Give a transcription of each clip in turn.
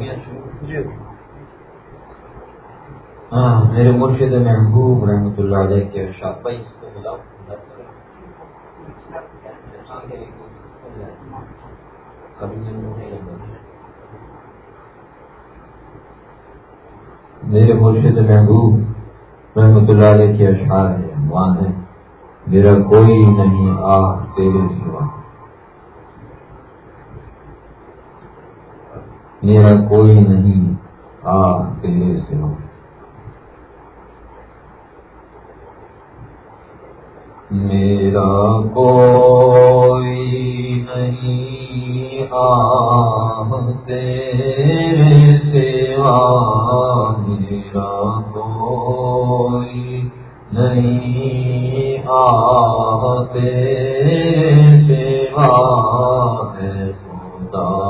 گیا۔ جی۔ ہاں میرے مرشد محبوب رحمۃ اللہ علیہ کے بھائی اس کو بلاؤ میرے مرشد محبوب رحمۃ اللہ علیہ کے اشعار ہے وہاں ہے میرا کوئی نہیں آ تیرے سوا۔ میرا کوئی نہیں آ تیرے سوا۔ میرا کوئی نہیں آ تیرے سوا۔ میرا کوئی نہیں آ تیرے سوا۔ ہے خدا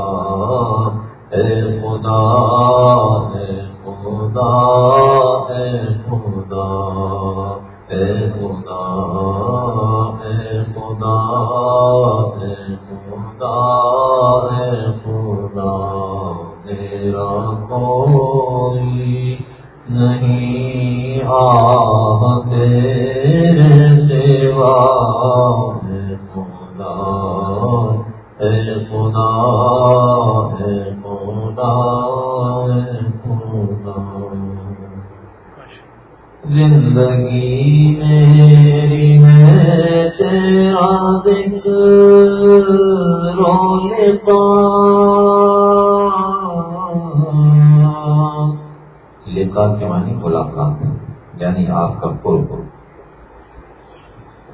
رول کے معنی ملاقات یعنی آپ کا پور پور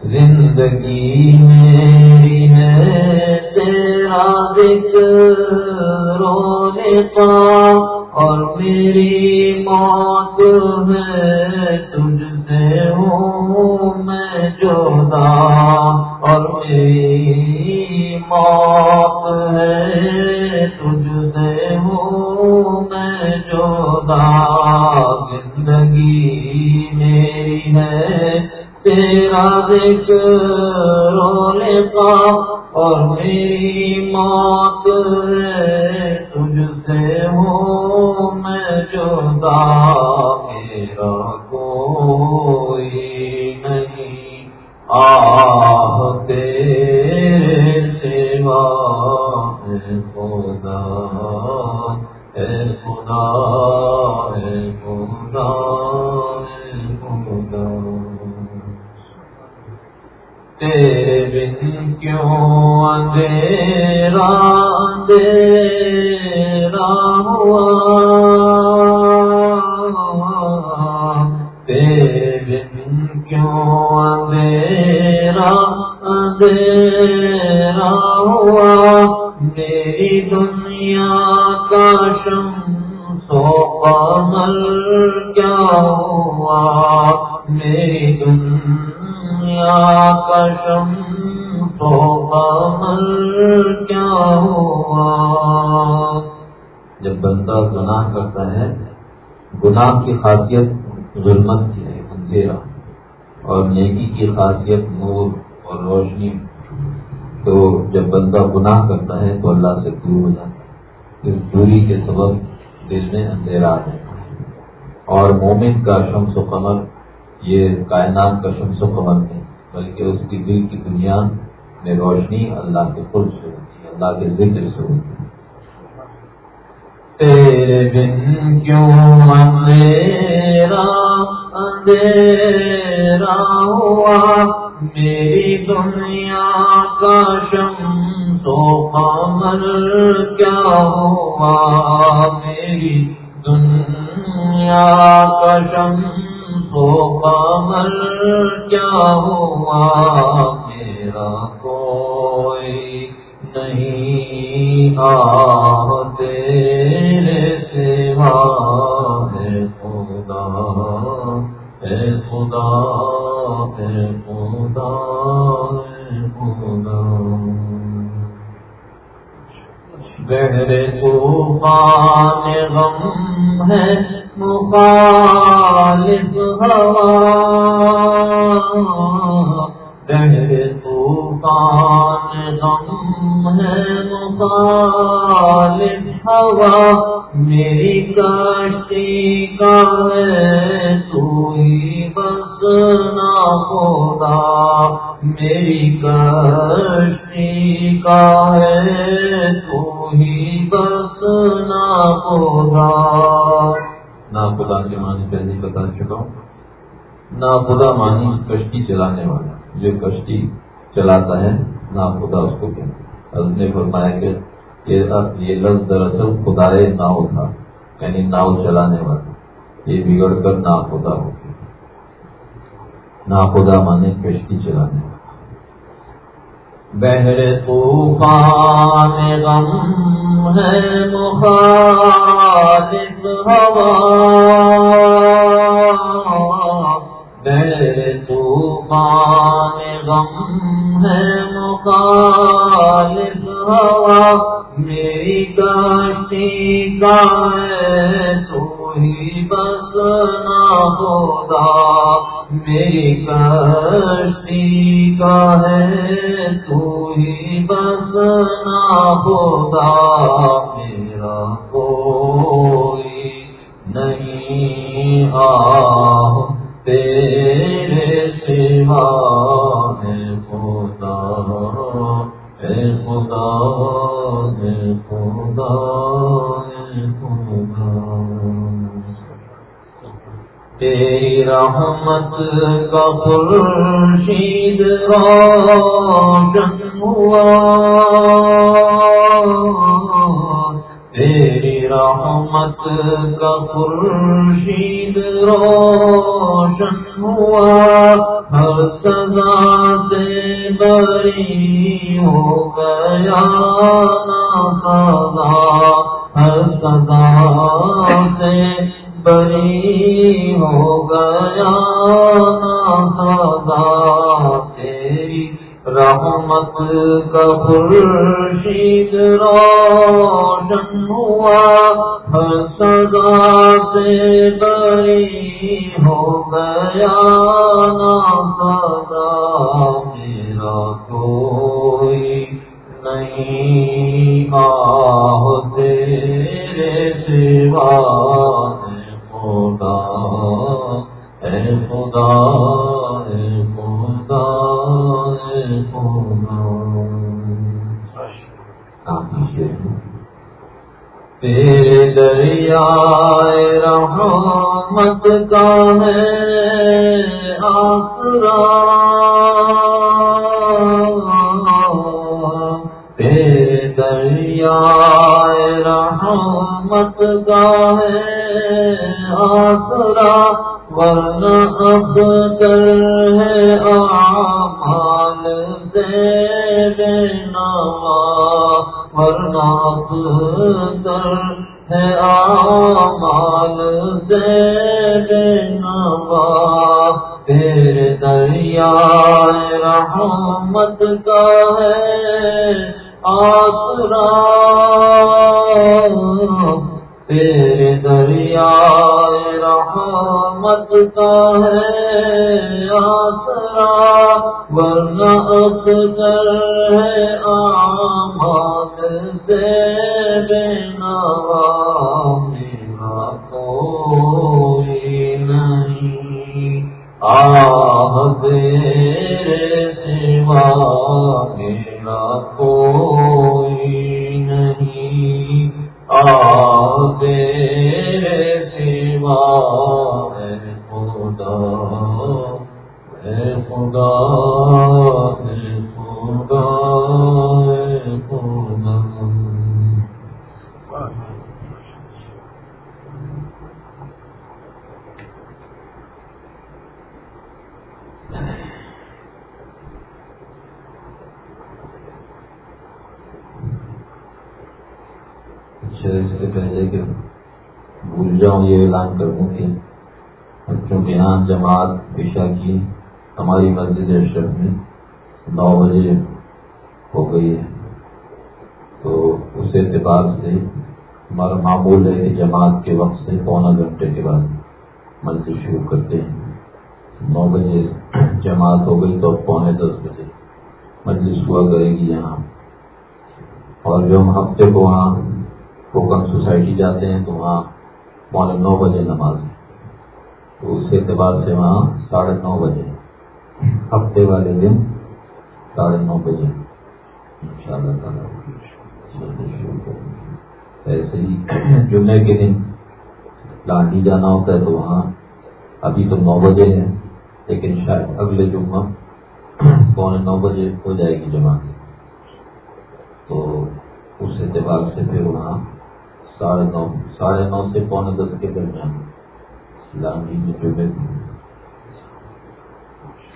زندگی میری ہے تیرا ذکر رونے کا اور میری موت میں تجھ سے ہوں میں جودا اور میری موت ہے، تجھ سے ہوں میں جودا زندگی میری ہے۔ تیرا ذکر رونے کا اور میری موت ہے۔ تجھ سے ہوں میں جدا میرا کوئی نہیں۔ آہ دنیا کا شم تو قمر کیا ہوا؟ جب بندہ گناہ کرتا ہے، گناہ کی خاصیت ظلمت کی ہے، اندھیرا۔ اور نیکی کی خاصیت نور اور روشنی۔ تو جب بندہ گناہ کرتا ہے، تو اللہ سے دور ہو جاتا ہے۔ اس دوری کے سبب دل میں اندھیرا آ جاتا ہے۔ اور مومن کا شمس و قمر، یہ کائنات کا شمس و قمر نہیں بلکہ اس کی دل کی دنیا میں روشنی اللہ کے خود سے ہوتی ہے، اللہ کے ذکر سے ہوتی ہے۔ تیرے بن کیوں اندھیرا اندھیرا ہوا؟ میری دنیا کا شم تو قمر کیا ہوا؟ میری دنیا کا شم تو قمر کیا ہوا؟ میرا کوئی نہیں آ تیرے سوا ہے خدا۔ ہے خدا ہے خدا ہے خدا۔ گہرے طوفان غم ہے۔ مخالف ہوا۔ گہرے طوفان غم ہے مخالف ہوا۔ میری کاشتی کا ہے تو ہی بس نہ ہوگا میری کاشتی کا ہے تو ہی بس نہ ہوگا نہ خدا کے معنی پہلے بتا چکا ہوں، نہ خدا مانی کشتی چلانے والا، جو کشتی چلاتا ہے، نہ خدا اس کو کہتے نے فرمایا کہ یہ لفظ دراصل خدا ناؤ تھا یعنی ناؤ چلانے والا۔ یہ بگڑ کر نا خدا ہو گیا۔ نا خدا مانے کشتی چلانے والا۔ بہر طوفان غم ہے مخالف ہوا۔ بہر طوفان غم ہے مخالف ہوا۔ میری کاشتی کا ہے تو ہی بس نہ ہوگا میری کاشتی کا خورشید روشن ہوا۔ تیری رحمت کا خورشید روشن ہوا۔ ہر سزا سے بری ہو گیا نا ہر سزا سے بری ہو گیا سدا تیری رحمت کا خورشید روشن ہوا ہر سدا سے بری ہو گیا اے تیرے دریا رحمت کا ہے آسرا۔ تیرے دریا رحمت کا ہے آسرا۔ ورنہ اب کر ہے آمال۔ سے دینا ورنہ اب کر ہے آمال۔ سے دینا تیرے دریا رحمت کا ہے آسرا۔ تیرے دریا رحمت کا ہے آسرا ورنہ اکثر ہے آماد سے بینوا، میرا کوئی نہیں۔ آہ تیرے سوا اس سے پہلے کہ بھول جاؤں یہ اعلان کر دوں کہ بچوں کے یہاں جماعت پیشہ کی ہماری مسجد اشرف میں نو بجے ہو گئی ہے، تو اس اعتبار سے ہمارا معمول ہے کہ جماعت کے وقت سے پونا گھنٹے کے بعد مسجد شروع کرتے ہیں۔ نو بجے جماعت ہو گئی تو پونے دس بجے مجلس ہوا کرے گی یہاں۔ اور جو ہم ہفتے کو وہاں کوکن سوسائٹی جاتے ہیں تو وہاں پونے نو بجے نماز ہے۔ تو اس اعتبار سے وہاں ساڑھے نو بجے ہفتے والے دن ساڑھے نو بجے ان شاء اللہ تعالیٰ۔ ایسے ہی جمعے کے دن لانڈی جانا ہوتا ہے تو وہاں ابھی تو نو بجے ہے لیکن شاید اگلے جمعہ پونے نو بجے ہو جائے گی جمع تو اس اعتبار سے پھر وہاں ساڑھے نو ساڑھے نو سے پونے دس کے درمیان۔ لانڈی میں جمعے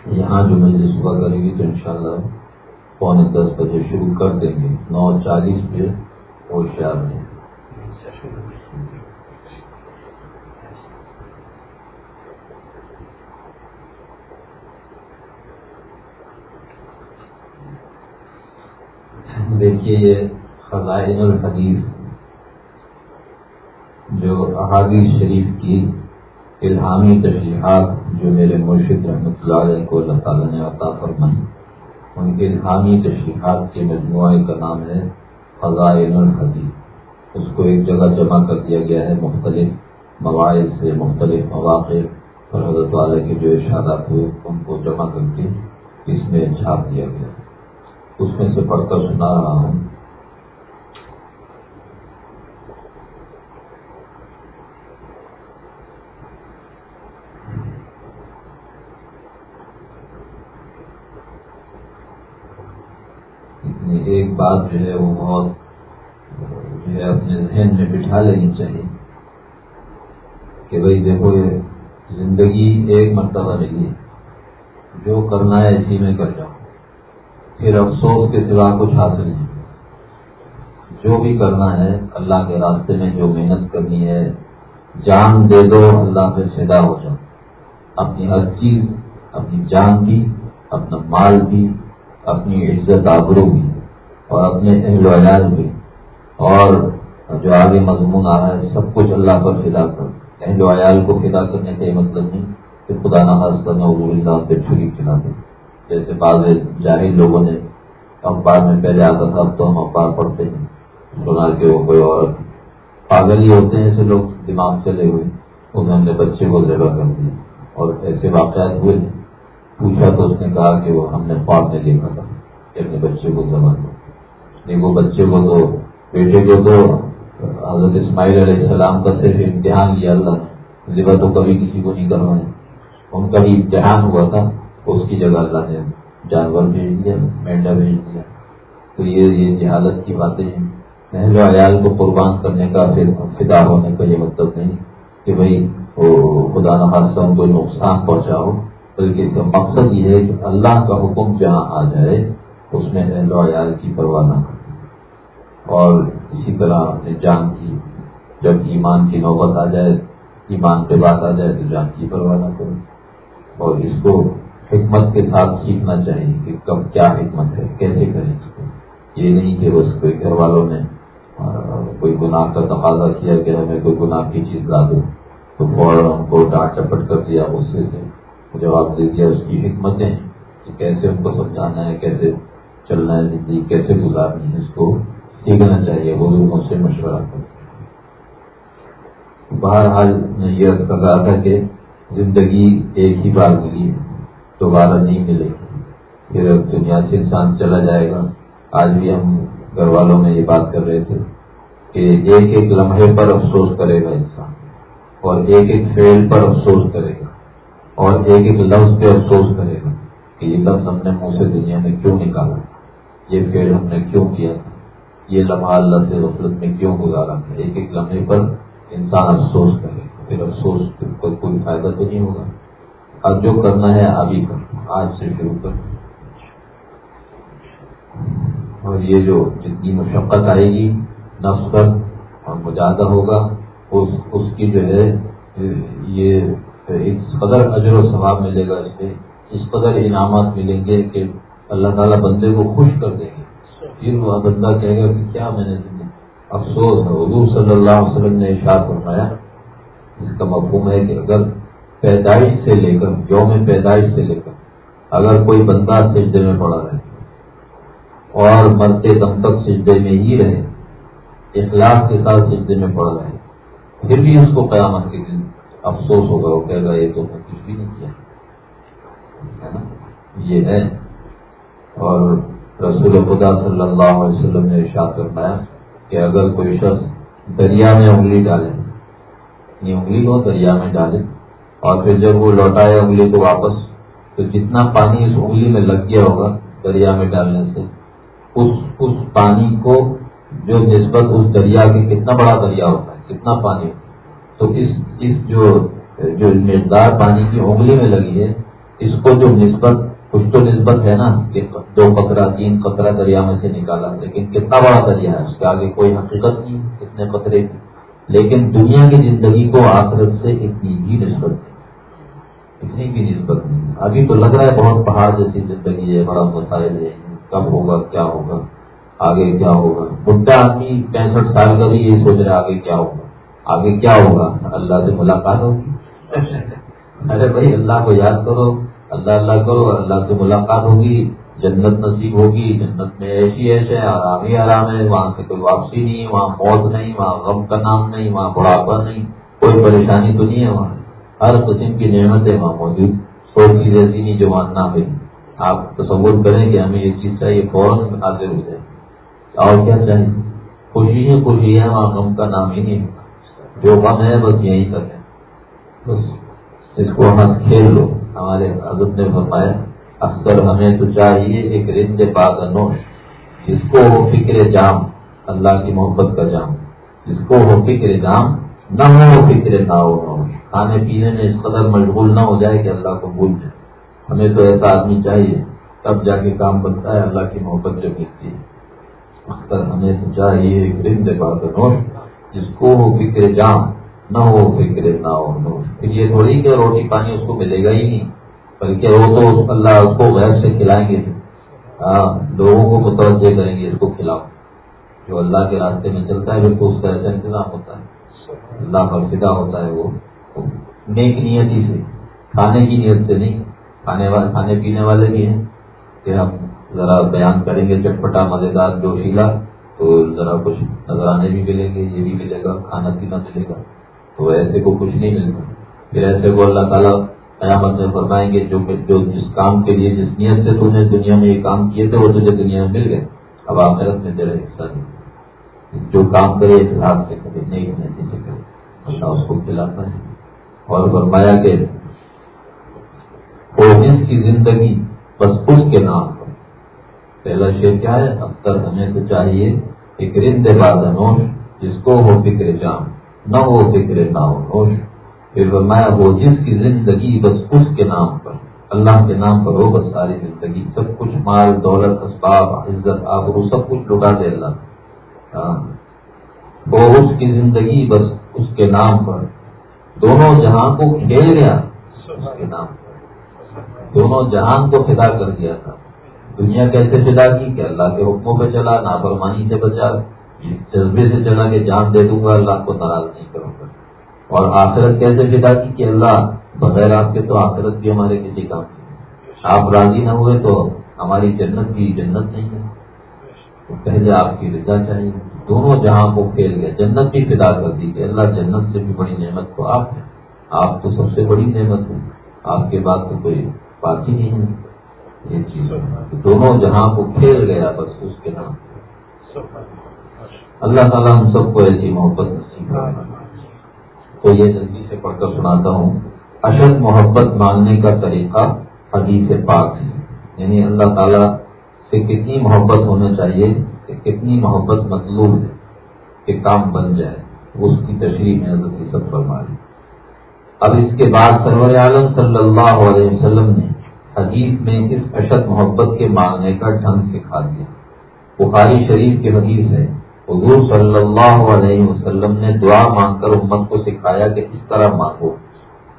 یہاں جو مجلس صبح کرے گی تو انشاءاللہ پونے دس بجے شروع کر دیں گے۔ نو چالیس پہ ہوشیار میں۔ دیکھیے یہ خزائن الحدیث۔ جو احادیث شریف کی الہامی تشریحات جو میرے مرشد رحمۃ اللہ علیہ کو اللہ تعالیٰ نے عطا فرمائی، ان کے الہامی تشریحات کے مجموعے کا نام ہے فضائن الحدیث۔ اس کو ایک جگہ جمع کر دیا گیا ہے مختلف مواعث سے، مختلف مواقع اور حضرت والے کے جو ارشادات ہوئے ان کو جمع کر کے اس میں چھاپ دیا گیا۔ اس میں سے پڑھ کر سنا رہا ہوں ایک بات جو ہے وہ بہت جو ہے اپنے ذہن میں بٹھا لینی چاہیے کہ بھائی دیکھو یہ زندگی ایک مرتبہ نہیں ہے، جو کرنا ہے اسی میں کر جاؤ۔ پھر افسوس کے سوا کچھ حاصل نہیں۔ جو بھی کرنا ہے، اللہ کے راستے میں جو محنت کرنی ہے، جان دے دو، اللہ سے سیدا ہو جاؤ۔ اپنی ہر چیز، اپنی جان بھی اپنا مال بھی اپنی عزت آبرو بھی اور اپنے اہل ویال بھی۔ اور جو آگے مضمون آ رہا ہے، سب کچھ اللہ پر فدا کر۔ اہل ویال کو فدا کرنے کا یہ مطلب نہیں کہ خدا نواز کرنا اللہ پہ چھری کھلا دیں جیسے بعض جاہر لوگوں نے اخبار میں پہلے آتا تھا، اب تو ہم اخبار پڑھتے ہیں۔ سنا کہ وہ کوئی عورت پاگل ہی ہوتے ہیں، ایسے لوگ دماغ چلے ہوئے۔ انہوں نے بچے کو ذبح کر دیا۔ اور ایسے واقعات ہوئے۔ پوچھا تو اس نے کہا کہ وہ ہم نے خواب میں دیکھا تھا کہ اپنے بچے کو ذبح کر نہیں، وہ بچے کو تو بیٹے کو تو حضرت اسماعیل علیہ السلام کا صرف امتحان لیا اللہ ذبح تو کبھی کسی کو نہیں کروایا۔ ان کا بھی امتحان ہوا تھا، اس کی جگہ اللہ نے جانور بھیج دیا، مینڈا بھیج دیا۔ تو یہ یہ جہالت کی باتیں ہیں۔ محل عیال کو قربان کرنے کا پھر فدا ہونے کا یہ مطلب نہیں کہ بھائی، وہ خدا نخواستہ ان کو نقصان پہنچاؤ، بلکہ اس کا مقصد یہ ہے کہ اللہ کا حکم جہاں آ جائے، اس میں اہل عیال کی پرواہ نہ اور اسی طرح اپنے جان کی، جب ایمان کی نوبت آ جائے، ایمان پہ بات آ جائے تو جان کی پرواہ نہ کرے اور اس کو حکمت کے ساتھ سیکھنا چاہیے کہ کب کیا حکمت ہے، کیسے کریں۔ اس کو یہ نہیں کہ بس کوئی گھر والوں نے کوئی گناہ کا تقاضا کیا کہ ہمیں کوئی گناہ کی چیز لا دو۔ تو فوراً ہم کو ڈانٹ چپٹ کر دیا غصے سے جواب دے دیا اس کی حکمتیں کہ کیسے ان کو سمجھانا ہے، کیسے چلنا ہے زندگی، کیسے گزارنی ہے اس کو۔ سیکھنا چاہیے، وہ لوگوں سے مشورہ کر بہرحال میں یہ کر رہا تھا کہ زندگی ایک ہی بار ملی ہے دوبارہ نہیں ملے۔ گی پھر اب دنیا سے انسان چلا جائے گا۔ آج بھی ہم گھر والوں میں یہ بات کر رہے تھے کہ ایک ایک لمحے پر افسوس کرے گا انسان، اور ایک ایک فیل پر افسوس کرے گا، اور ایک ایک لفظ پہ افسوس کرے گا کہ یہ لفظ ہم نے منہ سے دنیا میں کیوں نکالا؟ یہ فیل ہم نے کیوں کیا تھا؟ یہ لمحہ اللہ سے غفلت میں کیوں گزارا؟ تھا ایک ایک لمحے پر انسان افسوس کرے، پھر افسوس پر کوئی فائدہ تو نہیں ہوگا۔ اب جو کرنا ہے ابھی کر، آج سے شروع کر۔ اور یہ جو جتنی مشقت آئے گی، نفس پر اور مجاہدہ ہوگا، اس اس کی جو ہے، یہ اس قدر اجر و ثواب ملے گا اس سے اس قدر انعامات ملیں گے کہ اللہ تعالیٰ بندے کو خوش کر دیں گے۔ پھر وہ بندہ کہے گا کہ کیا میں نے افسوس ہے حضور صلی اللہ علیہ وسلم نے اشار فرمایا، اس کا مفہوم ہے کہ اگر پیدائش سے لے کر یوم پیدائش سے لے کر اگر کوئی بندہ سجدے میں پڑا رہے اور مرتے دم تک سجدے میں ہی رہے اخلاق کے ساتھ سجدے میں پڑ رہے، پھر بھی اس کو قیامت کے دن افسوس ہوگا، وہ کہہ گا، یہ تو میں کچھ بھی نہیں کیا۔ ہے نا؟ یہ ہے۔ اور رسول خدا صلی اللہ علیہ وسلم نے ارشاد فرمایا کہ اگر کوئی شخص دریا میں انگلی ڈالے اپنی انگلی کو دریا میں ڈالے اور پھر جب وہ لوٹائے انگلی کو واپس، تو جتنا پانی اس انگلی میں لگ گیا ہوگا دریا میں ڈالنے سے، اس اس پانی کو جو نسبت اس دریا کے کتنا بڑا دریا ہوتا ہے، کتنا پانی، تو اس اس جو جو مقدار پانی کی انگلی میں لگی ہے، اس کو جو نسبت کچھ تو نسبت ہے نا کہ دو قطرہ تین قطرہ دریا میں سے نکالا لیکن کتنا بڑا دریا ہے؟ اس کے آگے کوئی حقیقت نہیں کتنے قطرے؟ کی لیکن دنیا کی زندگی کو آخرت سے اتنی ہی نسبت ہے اتنی بھی نسبت نہیں۔ ابھی تو لگ رہا ہے بہت پہاڑ جیسی زندگی ہے بڑا مسائل ہے کب ہوگا کیا ہوگا آگے کیا ہوگا؟ بڈا آدمی پینسٹھ سال کا بھی یہ سوچ رہا آگے کیا ہوگا آگے کیا ہوگا؟ اللہ سے ملاقات ہوگی۔ ارے بھائی اللہ کو یاد کرو اللہ اللہ کرو اللہ سے ملاقات ہوگی، جنت نصیب ہوگی، جنت میں ایسی ایسے آرام ہی آرام ہے، وہاں سے کوئی واپسی نہیں، وہاں موت نہیں، وہاں غم کا نام نہیں، وہاں بڑھاپا نہیں، کوئی پریشانی تو نہیں ہے وہاں۔ ہر قسم کی نعمتیں وہاں موجود، کوئی چیز ایسی نہیں جو ماننا بھی آپ تصور کریں کہ ہمیں یہ چیز چاہیے، فوراً حاضر ہو جائے۔ اور کیا چاہیے خوشی ہے خوشی ہے وہاں غم کا نام ہی نہیں۔ جو غم ہے، بس یہیں تک ہے بس اس کو ہم کھیل لو۔ ہمارے حضرت نے فرمایا، اکثر ہمیں تو چاہیے ایک رند پاک نوش جس کو ہو فکر جام، اللہ کی محبت کا جام۔ جس کو ہو فکر جام، نہ ہو فکر نہ ہو کھانے پینے میں اس قدر مشغول نہ ہو جائے کہ اللہ کو بھول جائے۔ ہمیں تو ایسا آدمی چاہیے، تب جا کے کام بنتا ہے، اللہ کی محبت جو ملتی ہے۔ اکثر ہمیں تو چاہیے ایک رند پاک نوش جس کو ہو فکر جام نہ ہو فکر نہ ہو پھر یہ تھوڑی کہ روٹی پانی اس کو ملے گا ہی نہیں، بلکہ وہ تو اللہ اس کو غیر سے کھلائیں گے۔ ہاں، لوگوں کو متوجہ کریں گے اس کو کھلاؤ۔ جو اللہ کے راستے میں چلتا ہے بالکل اس کا ایسا انتظام ہوتا ہے۔ اللہ کا فدا ہوتا ہے وہ۔ نیک نیتی سے۔ کھانے کی نیت سے نہیں۔ کھانے والے، کھانے پینے والے بھی ہیں۔ کہ ہم ذرا بیان کریں گے چٹپٹا، مزیدار جوشیلا تو ذرا کچھ نظرانے بھی ملیں گے، یہ بھی ملے گا، کھانا پینا ملے گا۔ تو ایسے کو کچھ نہیں ملتا۔ پھر ایسے کو اللہ تعالیٰ قیامت میں فرمائیں گے، جو جو جس کام کے لیے، جس نیت سے تم نے دنیا میں یہ کام کیے تھے، وہ تجھے دنیا میں مل گئے۔ اب آپ میرت میں تیرا حصہ نہیں۔ جو کام کرے اخلاق سے کرے، نہیں نیتی سے کرے۔ اللہ اس کو کھلاتا ہے۔ اور فرمایا کہ جس کی زندگی بس اس کے نام پر۔ پہلا شیر کیا ہے؟ اکثر ہمیں تو چاہیے ایک رند بادنوش جس کو ہو فکر جام نہ ہو فکر نہ ہو نوش پھر وہ جس کی زندگی بس اس کے نام پر، اللہ کے نام پر ہو، بس ساری زندگی۔ سب کچھ مال، دولت، اسباب، عزت، آبرو، سب کچھ لٹا دے اللہ۔ ہاں۔ وہ اس کی زندگی بس اس کے نام پر۔ دونوں جہاں کو کھیل گیا، اس کے نام پر۔ دونوں جہان کو فدا کر دیا تھا۔ دنیا کیسے فدا کی؟ کہ اللہ کے حکموں پہ چلا، نافرمانی سے بچا۔ جذبے سے چلا کہ جان دے دوں گا، اللہ کو ناراض نہیں کروں گا۔ اور آخرت کیسے فدا کی کہ اللہ بغیر آپ کے تو آخرت بھی ہمارے کسی کام آپ راضی نہ ہوئے تو ہماری جنت بھی جنت نہیں ہے۔ تو پہلے آپ کی رضا چاہیے۔ دونوں جہاں کو پھیل گئے، جنت بھی فدا کر دی کہ اللہ جنت سے بھی بڑی نعمت تو آپ ہے آپ تو سب سے بڑی نعمت ہے آپ کے بعد تو کوئی بات ہی نہیں ہے۔ یہ چیز دونوں جہاں کو پھیل گیا، بس اس کے نام۔ اللہ تعالیٰ ہم سب کو ایسی محبت نصیب تو یہ جلدی سے پڑھ کر سناتا ہوں۔ اشد محبت مانگنے کا طریقہ حدیث پاک ہے۔ یعنی اللہ تعالیٰ سے کتنی محبت ہونا چاہیے کہ کتنی محبت مطلوب ہے کہ کام بن جائے۔ اس کی تشریح میں حضرت سب فرما اب اس کے بعد سرور عالم صلی اللہ علیہ وسلم نے حدیث میں اس اشد محبت کے مانگنے کا ڈھنگ سکھا دیا۔ بخاری شریف کی حدیث ہے حضور صلی اللہ علیہ وسلم نے دعا مانگ کر امت کو سکھایا کہ اس طرح مانگو۔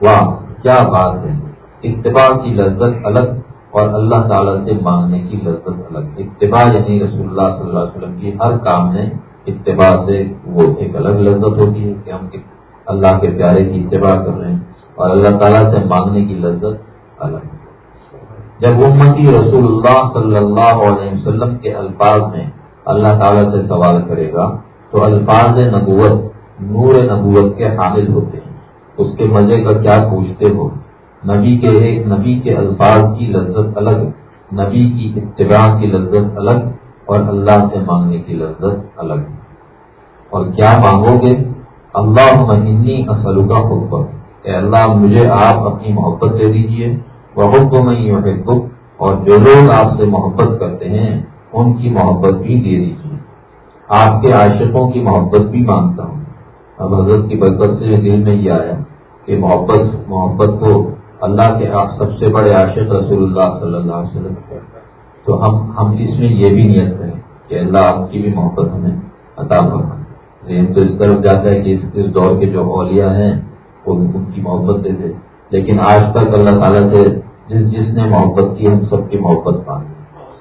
واہ، کیا بات ہے۔ اتباع کی لذت الگ اور اللہ تعالیٰ سے مانگنے کی لذت الگ۔ اتباع یعنی رسول اللہ صلی اللہ علیہ وسلم کی ہر کام میں اتباع سے وہ ایک الگ لذت ہوتی ہے کہ ہم اللہ کے پیارے کی اتباع کر رہے ہیں اور اللہ تعالیٰ سے مانگنے کی لذت الگ۔ جب امتی رسول اللہ صلی اللہ علیہ وسلم کے الفاظ میں اللہ تعالیٰ سے سوال کرے گا تو الفاظ نبوت، نور نبوت کے حامل ہوتے ہیں۔ اس کے مزے کا کیا پوچھتے ہو؟ نبی کے ایک، نبی کے الفاظ کی لذت الگ، نبی کی اتباع کی لذت الگ اور اللہ سے مانگنے کی لذت الگ۔ اور کیا مانگو گے؟ اللہ مہنی اصل کا اے اللہ، مجھے آپ اپنی محبت دے دیجیے بہت کو میں اور جو لوگ آپ سے محبت کرتے ہیں ان کی محبت بھی دے دیجیے آپ کے عاشقوں کی محبت بھی مانگتا ہوں۔ اب حضرت کی برکت سے دل میں یہ آیا کہ محبت محبت کو اللہ کے آپ سب سے بڑے عاشق رسول اللہ صلی اللہ علیہ وسلم تو ہم ہم اس میں یہ بھی نیت کریں کہ اللہ آپ کی بھی محبت ہمیں عطا ذہن تو اس طرف جاتا ہے کہ اس دور کے جو اولیاء ہیں، وہ ان کی محبت دے دے لیکن آج تک اللہ تعالیٰ سے جس جس نے محبت کی، ہم سب کی محبت پانی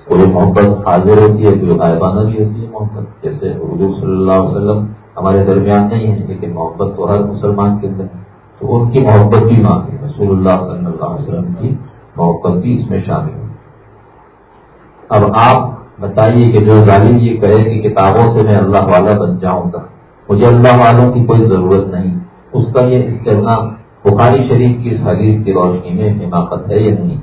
کوئی محبت حاضر ہوتی ہے کوئی غائبانہ بھی ہوتی ہے محبت۔ جیسے اردو صلی اللہ علیہ وسلم ہمارے درمیان نہیں ہے لیکن محبت تو ہر مسلمان کے اندر تو ان کی محبت بھی مانگے رسول اللہ صلی اللہ علیہ وسلم کی محبت بھی اس میں شامل ہے۔ اب آپ بتائیے کہ جو ظالم یہ کہے کہ کتابوں سے میں اللہ والا بن جاؤں گا، مجھے اللہ والوں کی کوئی ضرورت نہیں۔ اس کا یہ استعمال بخاری شریف کی حدیث کی روشنی میں حماقت ہے یا نہیں؟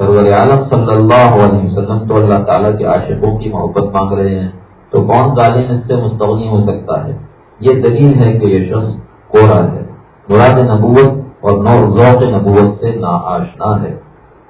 سرور عالم صلی اللہ علیہ وسلم، تو اللہ تعالیٰ کے عاشقوں کی محبت مانگ رہے ہیں، تو کون ظالم اس سے مستغنی ہو سکتا ہے؟ یہ دلیل ہے کہ یہ شخص کوڑا ہے۔ مراد نبوت اور نور ذوق نبوت سے نا آشنا ہے۔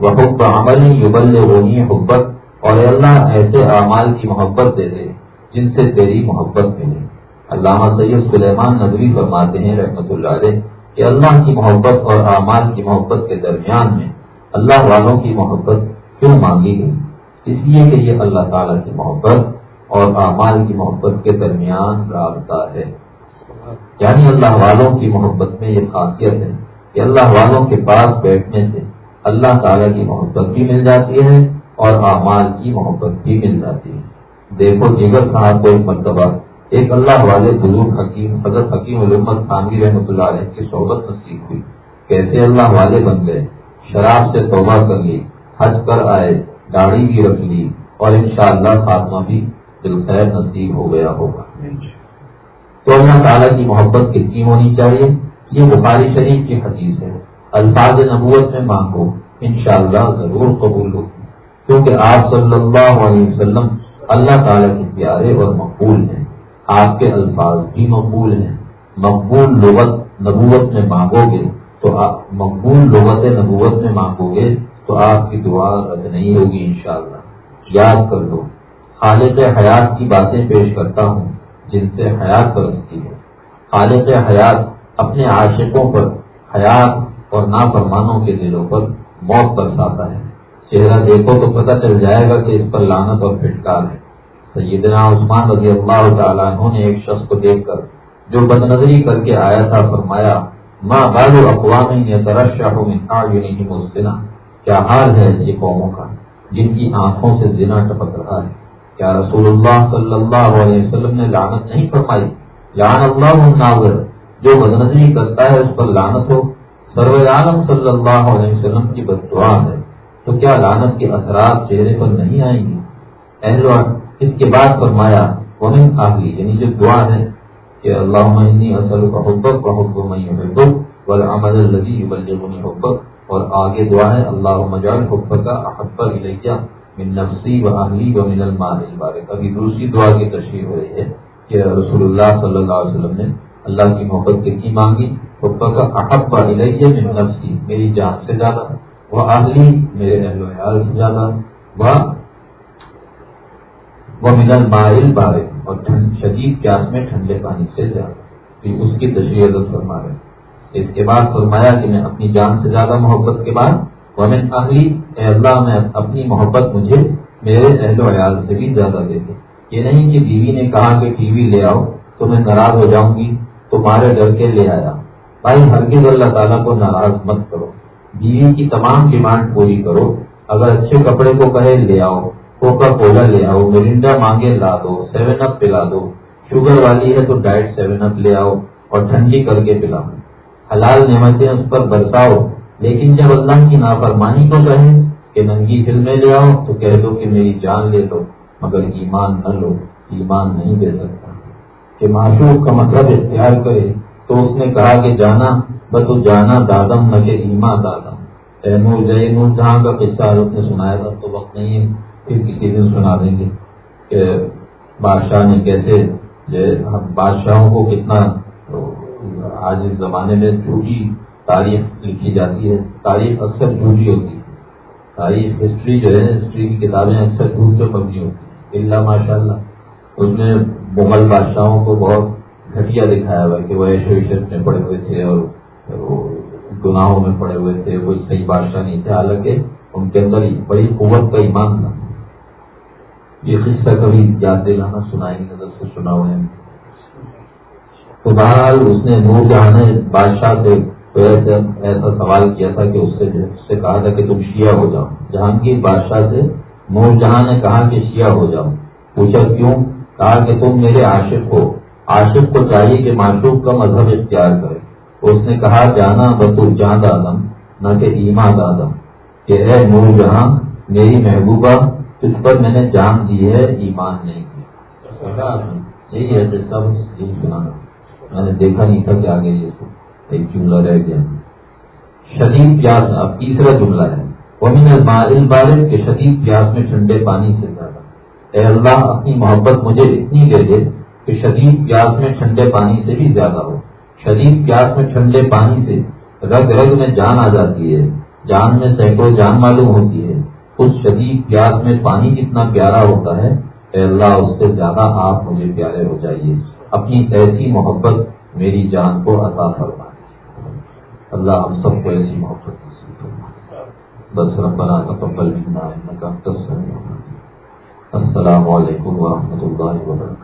وہ حب عمل یبل ہونی حبت اور اللہ ایسے اعمال کی محبت دے دے، جن سے تیری محبت ملے۔ علامہ سید سلیمان ندوی فرماتے ہیں رحمت اللہ علیہ، کہ اللہ کی محبت اور اعمال کی محبت کے درمیان میں اللہ والوں کی محبت کیوں مانگی گئی؟ اس لیے کہ یہ اللہ تعالیٰ کی محبت اور اعمال کی محبت کے درمیان رابطہ ہے۔ یعنی اللہ والوں کی محبت میں یہ خاصیت ہے کہ اللہ والوں کے پاس بیٹھنے سے اللہ تعالیٰ کی محبت بھی مل جاتی ہے اور اعمال کی محبت بھی مل جاتی ہے۔ دیکھو، جگر صاحب کو ایک مرتبہ ایک اللہ والے بزرگ حکیم، حضرت حکیم علمت خانگی رحمۃ اللہ علیہ کی صحبت نصیب ہوئی۔ کیسے اللہ والے بن گئے۔ شراب سے توبہ کر لی حج کر آئے، داڑھی بھی رکھ لی اور انشاءاللہ خاتمہ بھی بالخیر نصیب ہو گیا ہوگا۔ تو اللہ تعالیٰ کی محبت کتنی ہونی چاہیے؟ یہ بخاری شریف کی حدیث ہے۔ الفاظ نبوت میں مانگو، انشاءاللہ ضرور قبول ہوگی کیونکہ آپ صلی اللہ علیہ وسلم اللہ تعالیٰ کے پیارے اور مقبول ہیں۔ آپ کے الفاظ بھی مقبول ہیں۔ مقبول لغت نبوت میں مانگو گے تو آپ مقبول لغت نبوت میں مانگو گے تو آپ کی دعا رد نہیں ہوگی انشاءاللہ۔ یاد کر لو، خالق حیات کی باتیں پیش کرتا ہوں، جن سے حیات برستی ہے۔ خالق حیات اپنے عاشقوں پر حیات اور نافرمانوں کے دلوں پر موت برساتا ہے۔ چہرہ دیکھو تو پتہ چل جائے گا کہ اس پر لانت اور پھٹکار ہے۔ سیدنا عثمان رضی اللہ تعالیٰ عنہ نے ایک شخص کو دیکھ کر جو بد نظری کر کے آیا تھا، فرمایا ماں بالو اقوام نے ترشا ہو کیا حال ہے یہ قوموں کا، جن کی آنکھوں سے زنا ٹپک رہا ہے؟ کیا رسول اللہ صلی اللہ علیہ وسلم نے لانت نہیں فرمائی؟ لان اللہ جو بدنظری کرتا ہے اس پر لانت ہو۔ سرور عالم صلی اللہ علیہ وسلم کی بد دعا ہے۔ تو کیا لانت کے اثرات چہرے پر نہیں آئیں گی؟ اہل اس کے بعد فرمایا، ومن آگی یعنی جو دعا ہے کہ اللہ اصل کا حبت بحب محبت والعمل الذي يبلغني حبت اور آگے دعا ہے اللہ مجال حبت کا احبا الیہ من نفسی و اہلی و من المال بارک ابھی دوسری دعا کی تشریح ہو رہی ہے کہ رسول اللہ صلی اللہ علیہ وسلم نے اللہ کی محبت کتنی مانگی حبا کا احب الیہ من نفسی میری جان سے زیادہ وہ اہلی میرے اہل و عیال سے زیادہ وہ من المائل بارک اور شدید پیاس میں ٹھنڈے پانی سے زیادہ اس کی تشریح فرما رہے اس کے بعد فرمایا کہ میں اپنی جان سے زیادہ محبت کے بعد، ومن اہلی، اے اللہ، میں اپنی محبت مجھے میرے اہل و عیال سے بھی زیادہ دے دے۔ یہ نہیں کہ بیوی نے کہا کہ ٹی وی لے آؤ، تو میں ناراض ہو جاؤں گی تمہارے ڈر کے لے آیا۔ بھائی، ہرگز اللہ تعالیٰ کو ناراض مت کرو۔ بیوی کی تمام ڈیمانڈ پوری کرو۔ اگر اچھے کپڑے کو کہے لے آؤ کوکا کولا لے آؤ مرنڈا مانگے لا دو سیون اپ پلا دو شوگر والی ہے تو ڈائٹ سیون اپ لے آؤ اور ٹھنڈی کر کے پلاؤ حلال نعمتیں اس پر برساؤ لیکن جب اللہ کی نافرمانی کو کہیں کہ ننگی دل میں لے آؤ تو کہہ دو کہ میری جان لے لو مگر ایمان نہ لو ایمان نہیں دے سکتا کہ معشوق کا مطلب اختیار کرے تو اس نے کہا کہ جانا بس جانا دادم نہ کہ ایما دادم جے نور جہاں کا قصہ اس نے سنایا تھا تو وقت نہیں ہے پھر کسی دن سنا دیں گے کہ بادشاہ نے کیسے بادشاہوں کو کتنا آج اس زمانے میں جھوٹی تاریخ لکھی جاتی ہے۔ تاریخ اکثر جھوٹی ہوتی ہے۔ تاریخ ہسٹری جو ہے، ہسٹری کی کتابیں اکثر جھوٹ پہ مبنی ہوتی ہیں۔ اللہ ماشاء اللہ اس میں مغل بادشاہوں کو بہت گھٹیا دکھایا ہوا کہ وہ ایشو عشت میں پڑے ہوئے تھے اور گناہوں میں پڑے ہوئے تھے۔ وہ صحیح بادشاہ نہیں تھے حالانکہ ان کے اندر بڑی قوت کا ایمان تھا۔ یہ قصہ کبھی یاد دلانا سنائیں گے سے سنا ہوئے ہیں تو بہرحال اس نے نور جہاں نے بادشاہ سے ایسا سوال کیا تھا کہ اس سے اس سے کہا تھا کہ تم شیعہ ہو جاؤ۔ جہانگیر بادشاہ سے نور جہاں نے کہا کہ شیعہ ہو جاؤ۔ پوچھا کیوں؟ کہا کہ تم میرے عاشق ہو۔ عاشق کو چاہیے کہ معشوق کا مذہب اختیار کرے۔ اس نے کہا، جانا بطور جاند آدم، نہ کہ ایمان آدم، کہ اے نور جہاں، میری محبوبہ اس پر میں نے جان دی ہے، ایمان نہیں کی یہی ہے سب سنانا میں نے دیکھا نہیں تھا کہ آگے یہ ایک جملہ رہ گیا شدید پیاس، اب تیسرا جملہ ہے۔ وہ میں بارش کے شدید پیاس میں ٹھنڈے پانی سے زیادہ۔ اے اللہ، اپنی محبت مجھے اتنی دے دے کہ شدید پیاس میں ٹھنڈے پانی سے بھی زیادہ ہو۔ شدید پیاس میں ٹھنڈے پانی سے رگ رگ میں جان آ جاتی ہے۔ جان میں سینکڑوں جان معلوم ہوتی ہے۔ اس شدید پیاس میں پانی کتنا پیارا ہوتا ہے، اے اللہ، اس سے زیادہ آپ مجھے پیارے ہو جائیے۔ اپنی ایسی محبت میری جان کو عطا فرما اللہ ہم سب کو ایسی محبت بس ربنا تقبل منا انك انت السميع السلام علیکم ورحمۃ اللہ وبرکاتہ۔